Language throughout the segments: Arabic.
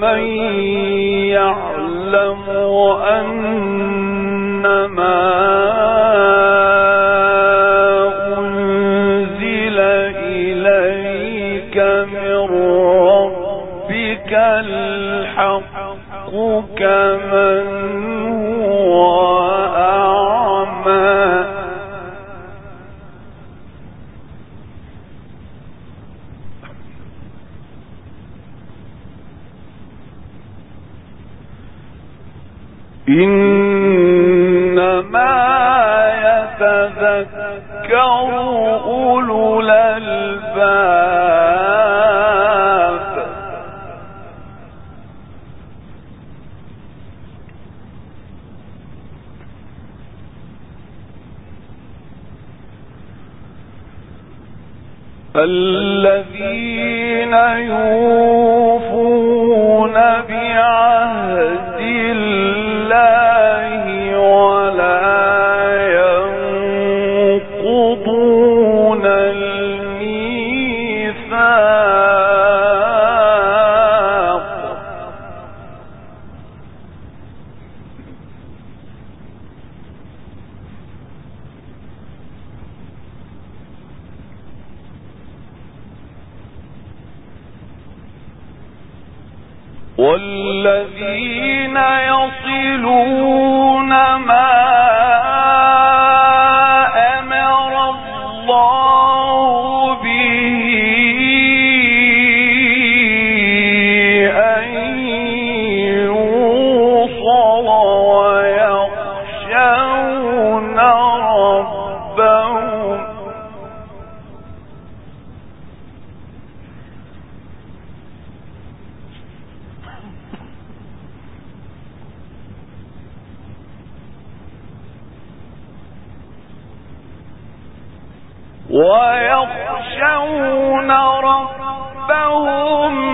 من يعلم أنما أنزل إليك من ربك الحق كمن فالذين يوفون ويخشون ربهم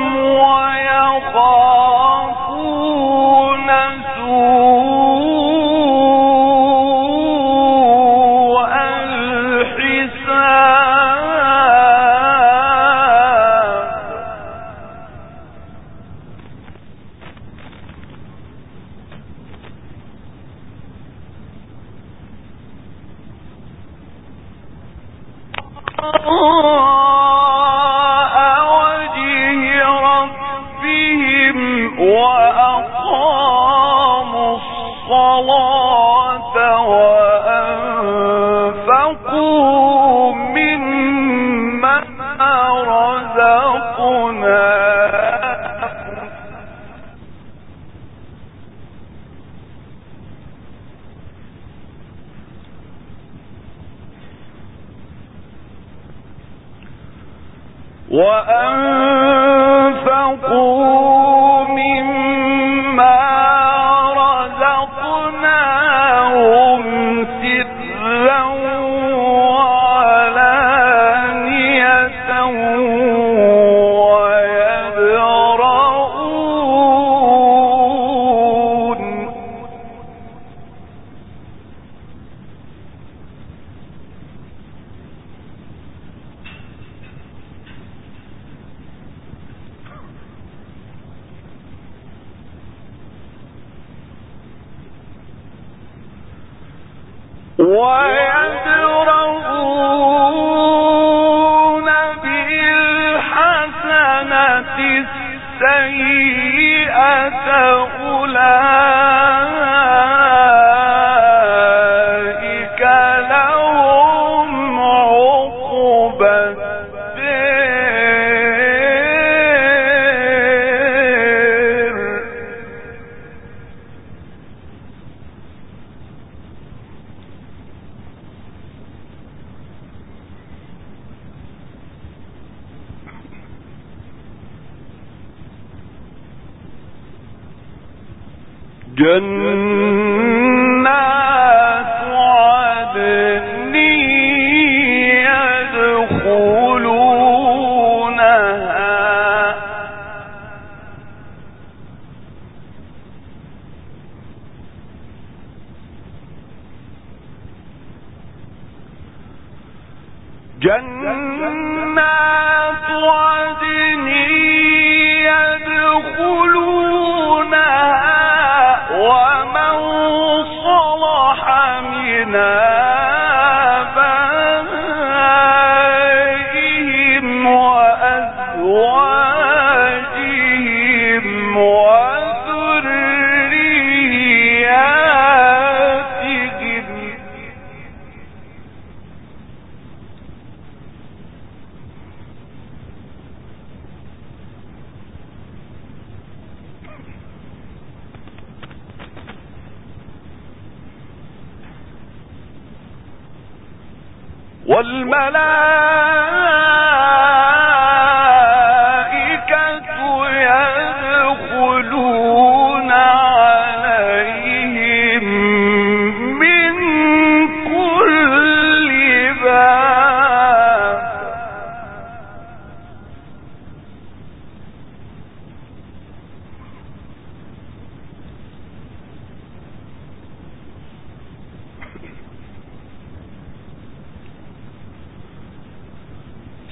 جنات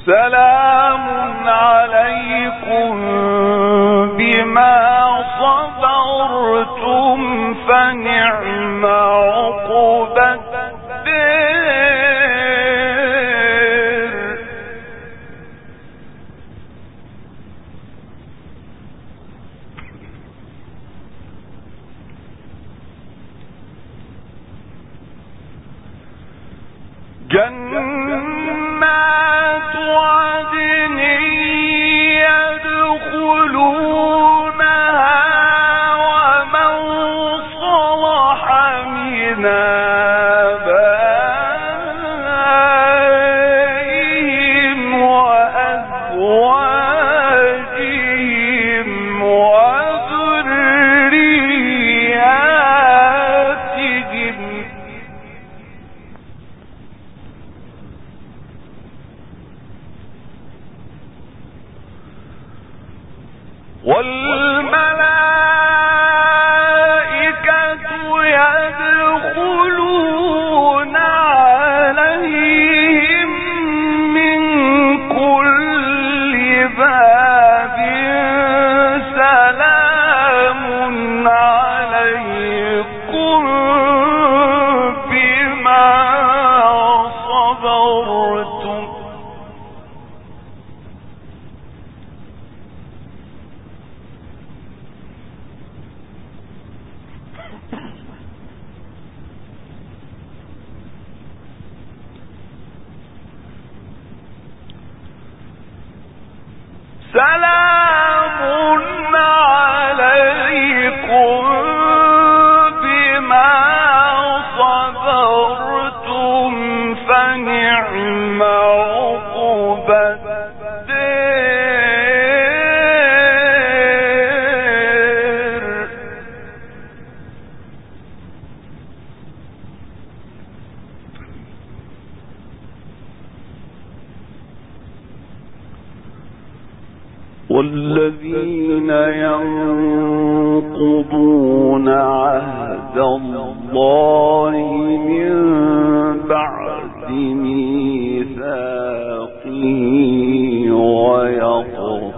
سلام عليكم بما صبرتم فنعم عقبة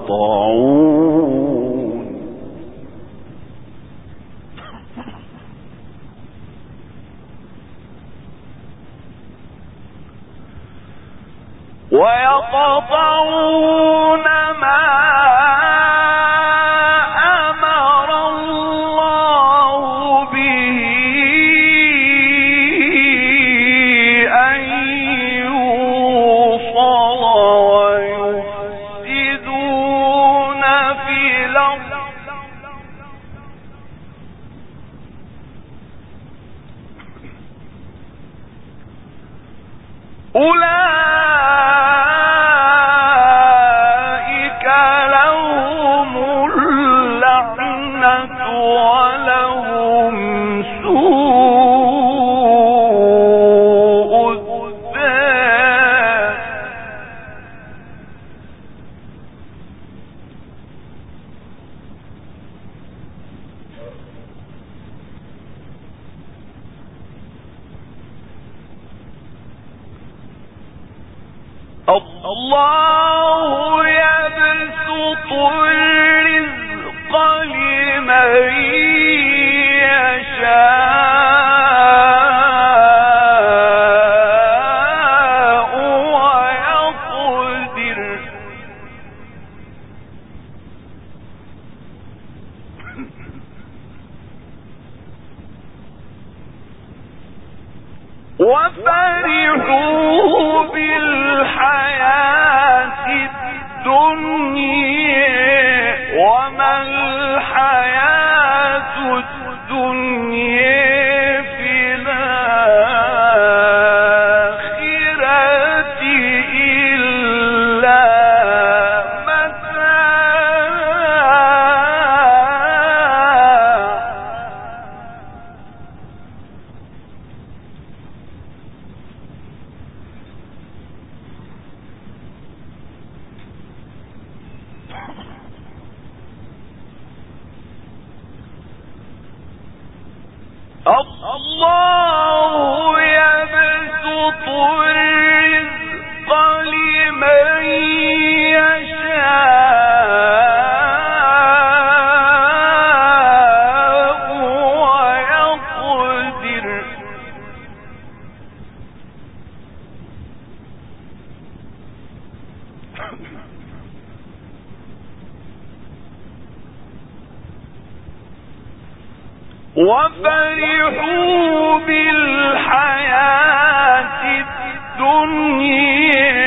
ويقطعون ويقطعون وفرحوا بالحياة الدنيا.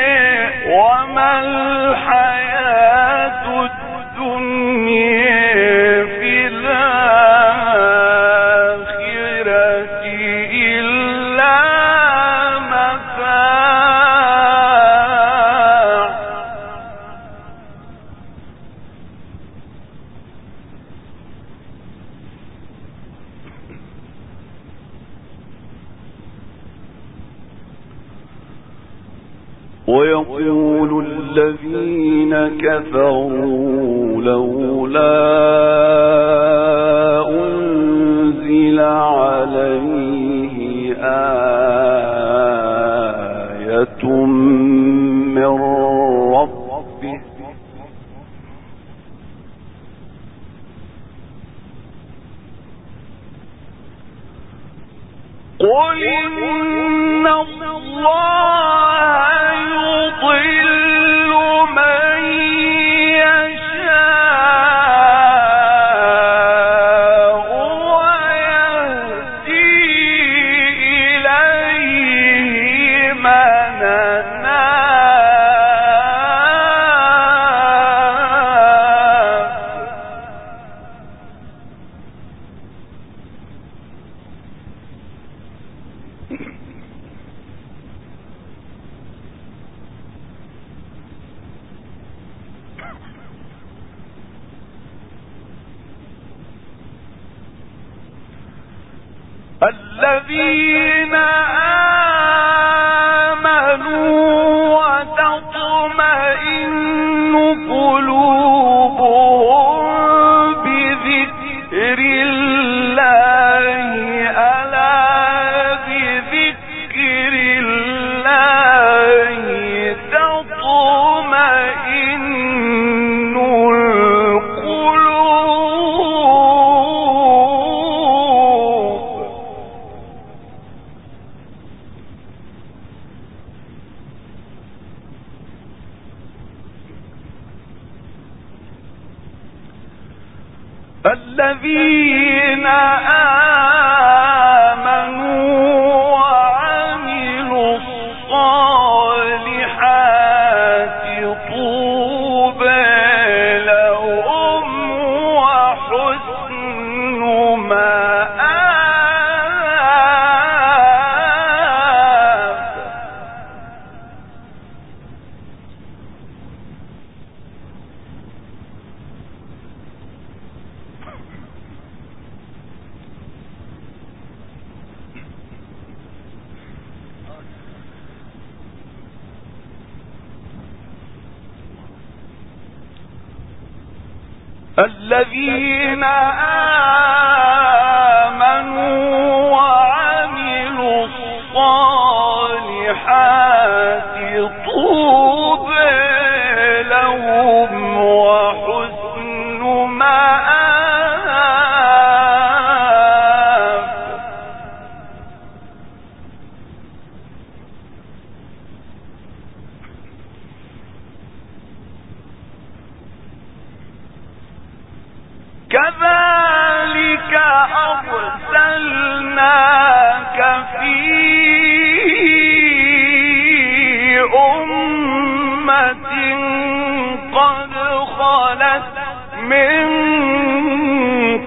الذين الذين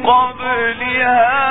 وهم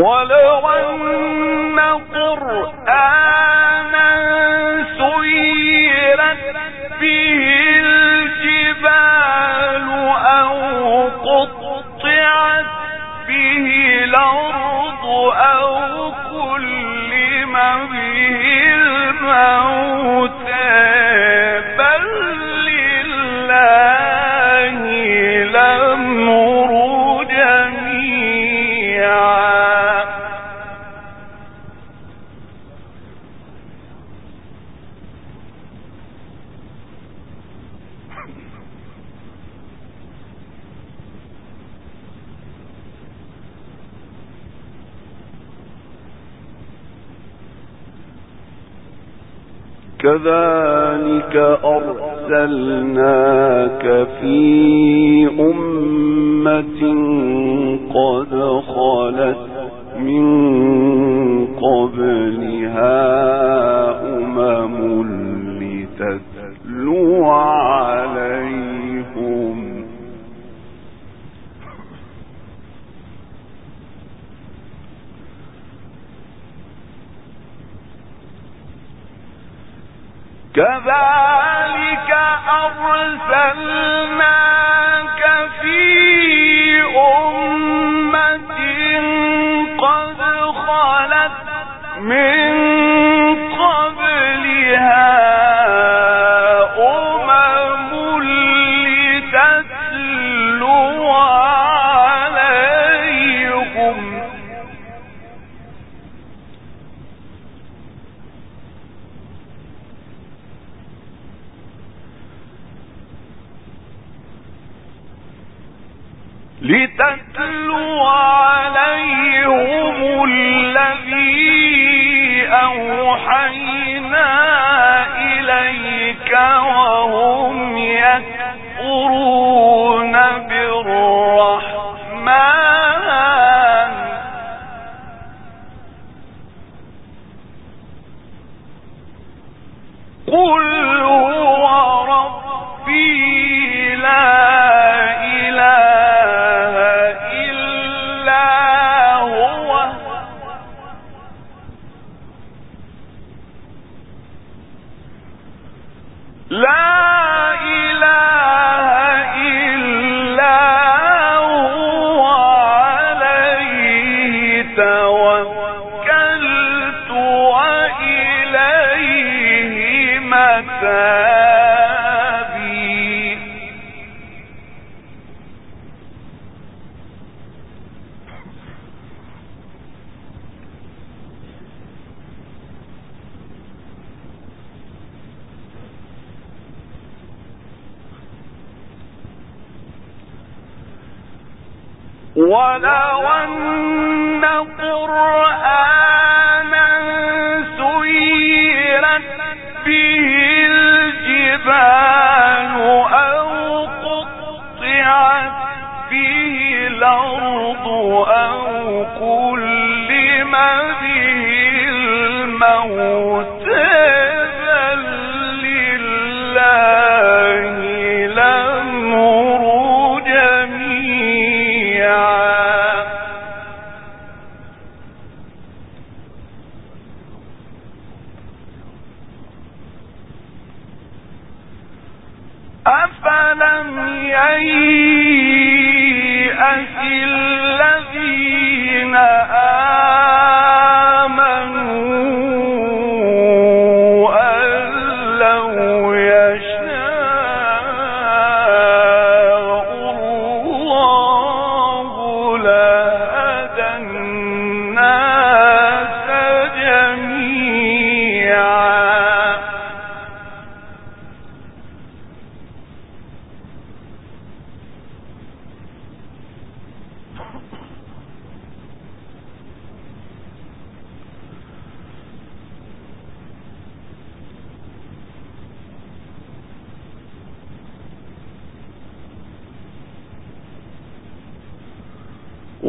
ولو كذلك أرسلناك في أمة قد خلت من قبلها أمم لتتلو عليهم كذلك أرسلناك في أمة قد خلت من لتتلو عليهم الذي أوحينا إليك وهم يكفرون. ولو أن قرآنا سيرت الجبال أو قطعت الأرض أو كلم به الموت بأيئة الذين آمنوا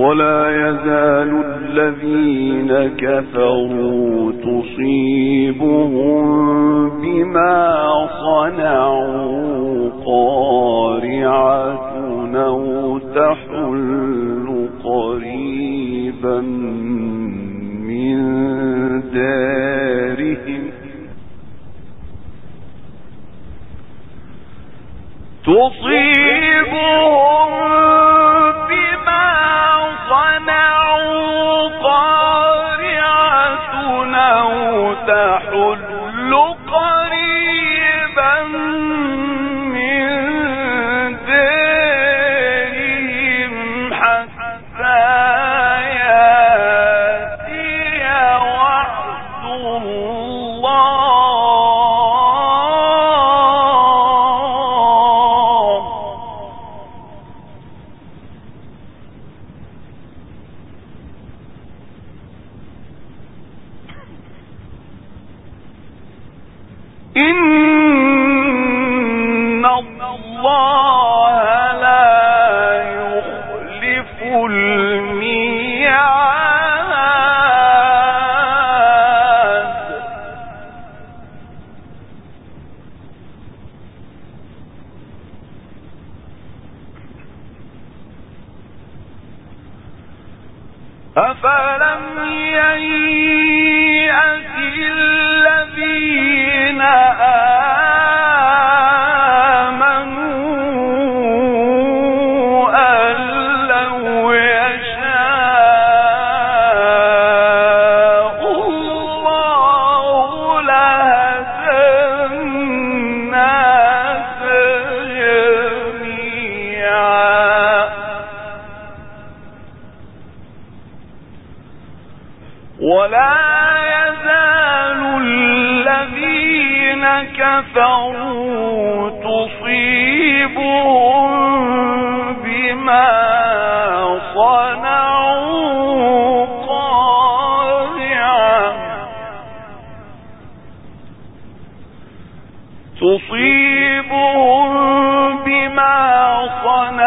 ولا يزال الذين كفروا تصيبهم بما صنعوا قارعة أو تحل قريبا من دارهم. تصيبهم أفلم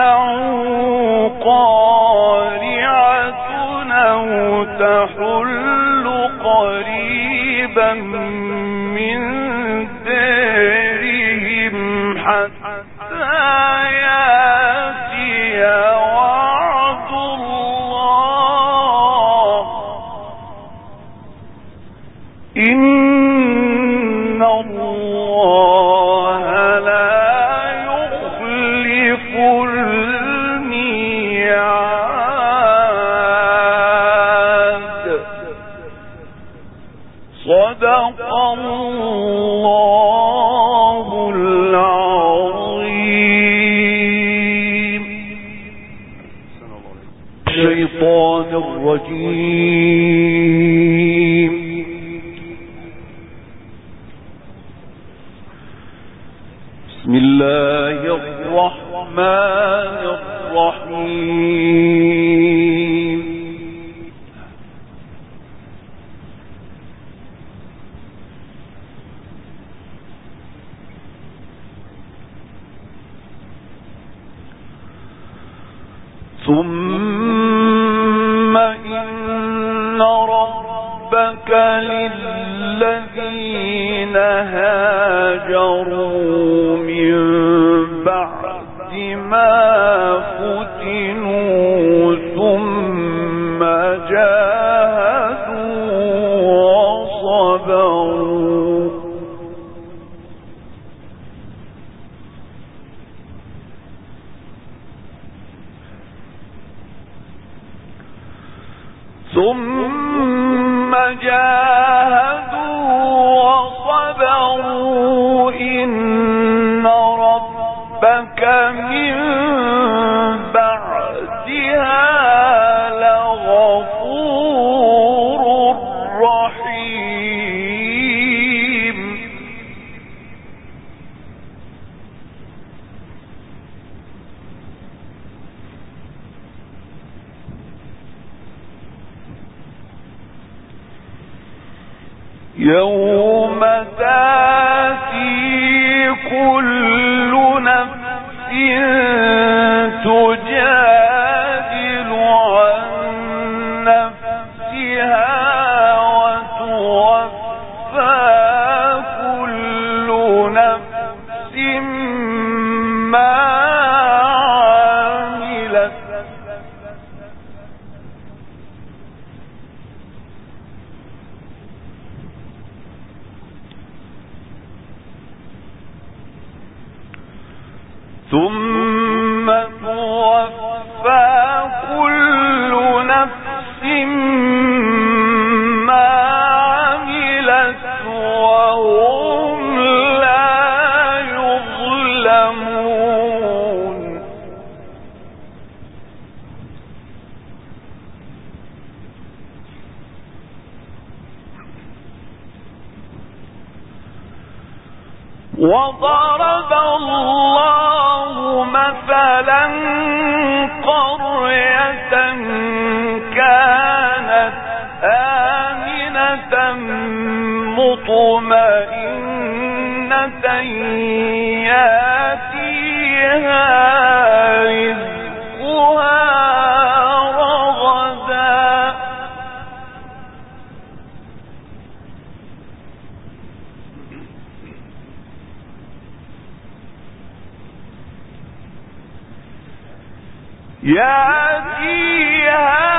اتبعوا قال ربك للذين هادوا يا يأتيها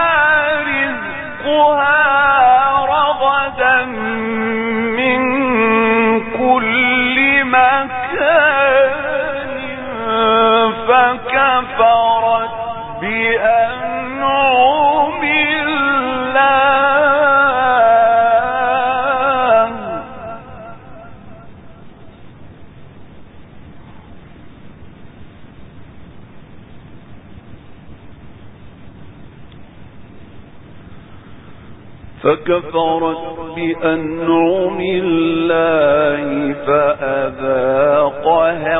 كفرت بأنعم الله فأذاقها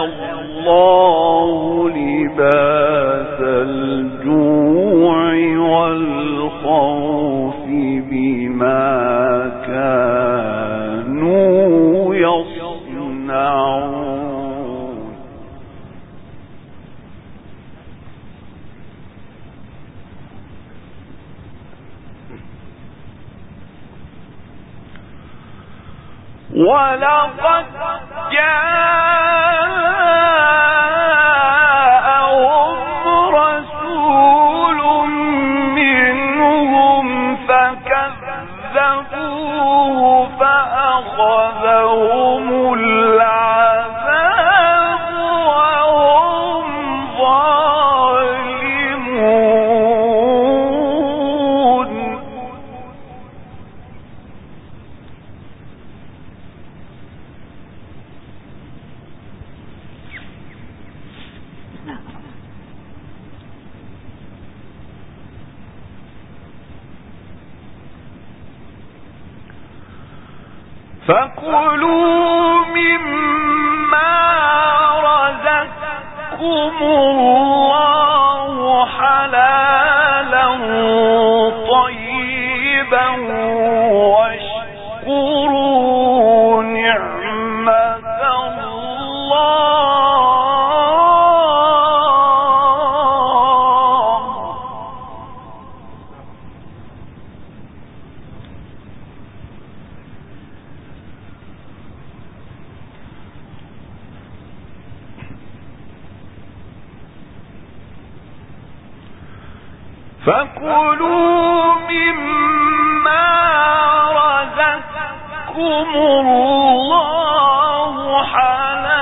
الله لباس الجوع والخوف بما كان ولقد جاءهم رسول منهم فكذبوه الله حلال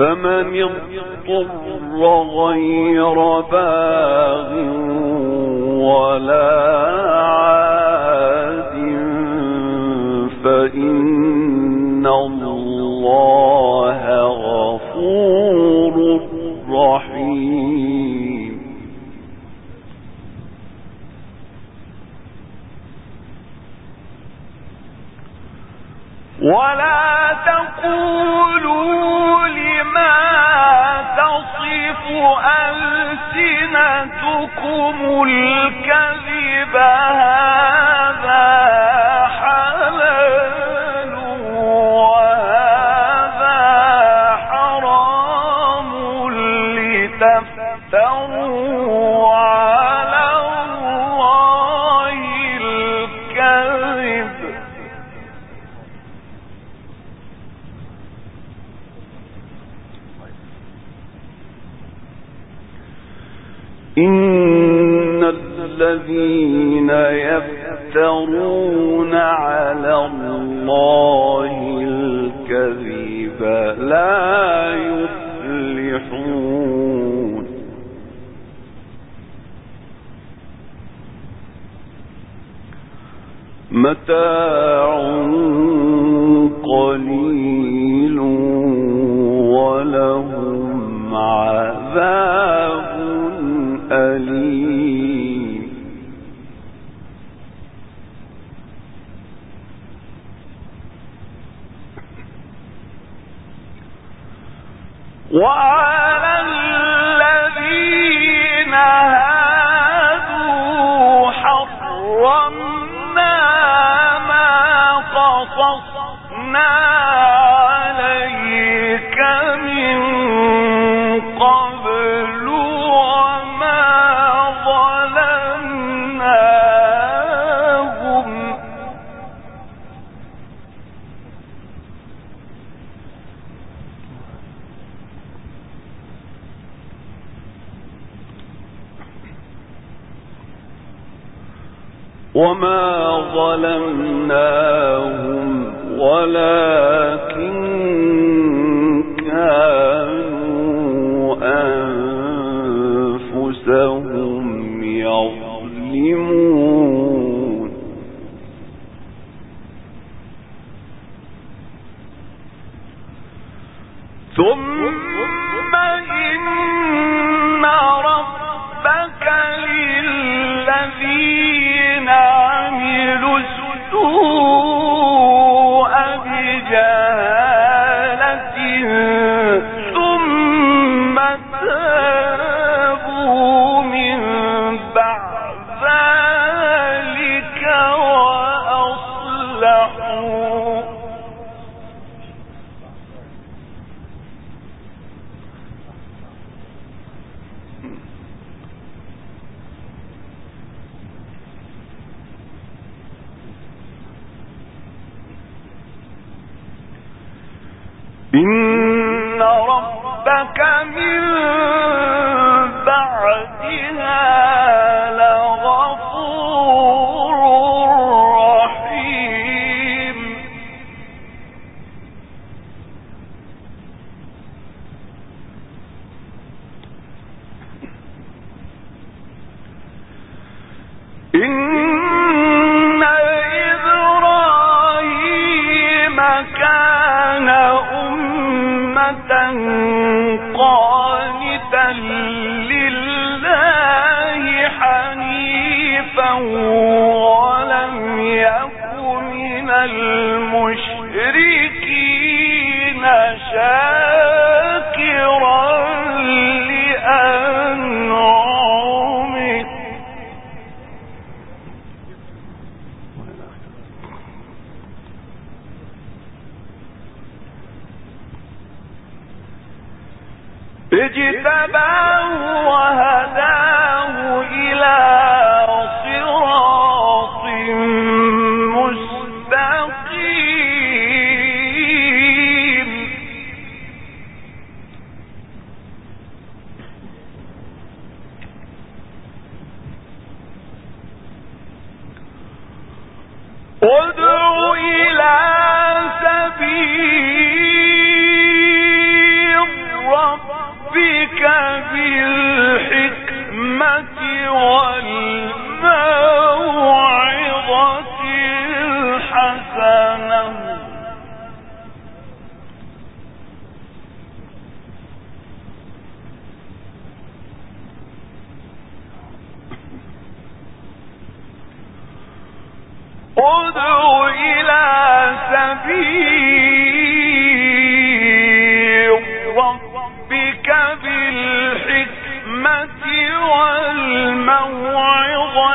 فمن اضطر غير باغ ولا عاد فإن الله غفور ولا تقولوا لما تصف ألسنتكم الكذب هذا يفترون على الله الكذب لا يفلحون. متاع قليل وأ وما ظلمناهم ولا إن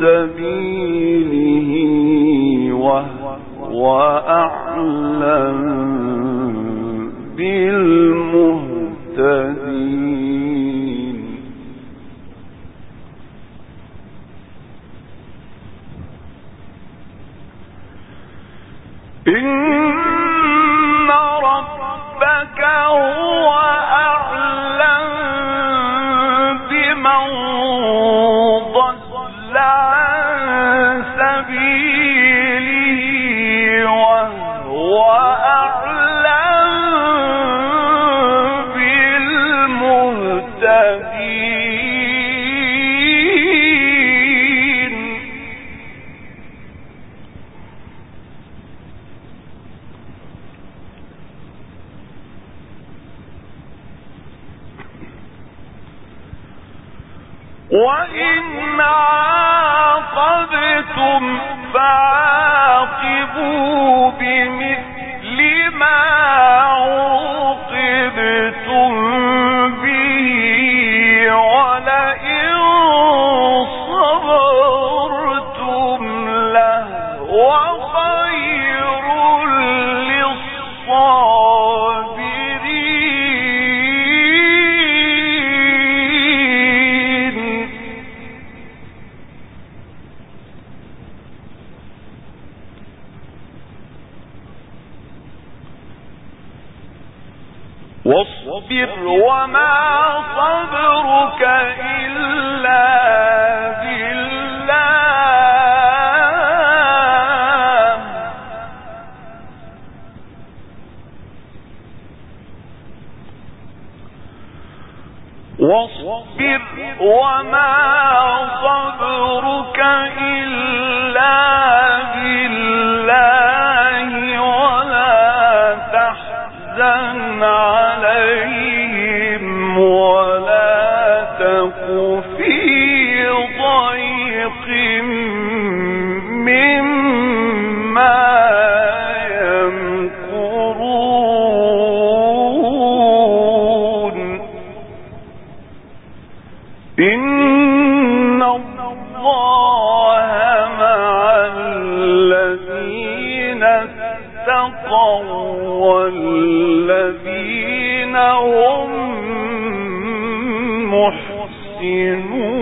سبيله وهو أعلم بالمهتدين. إن ربك هو واصبر وما صبرك إلا والذين هم محسنون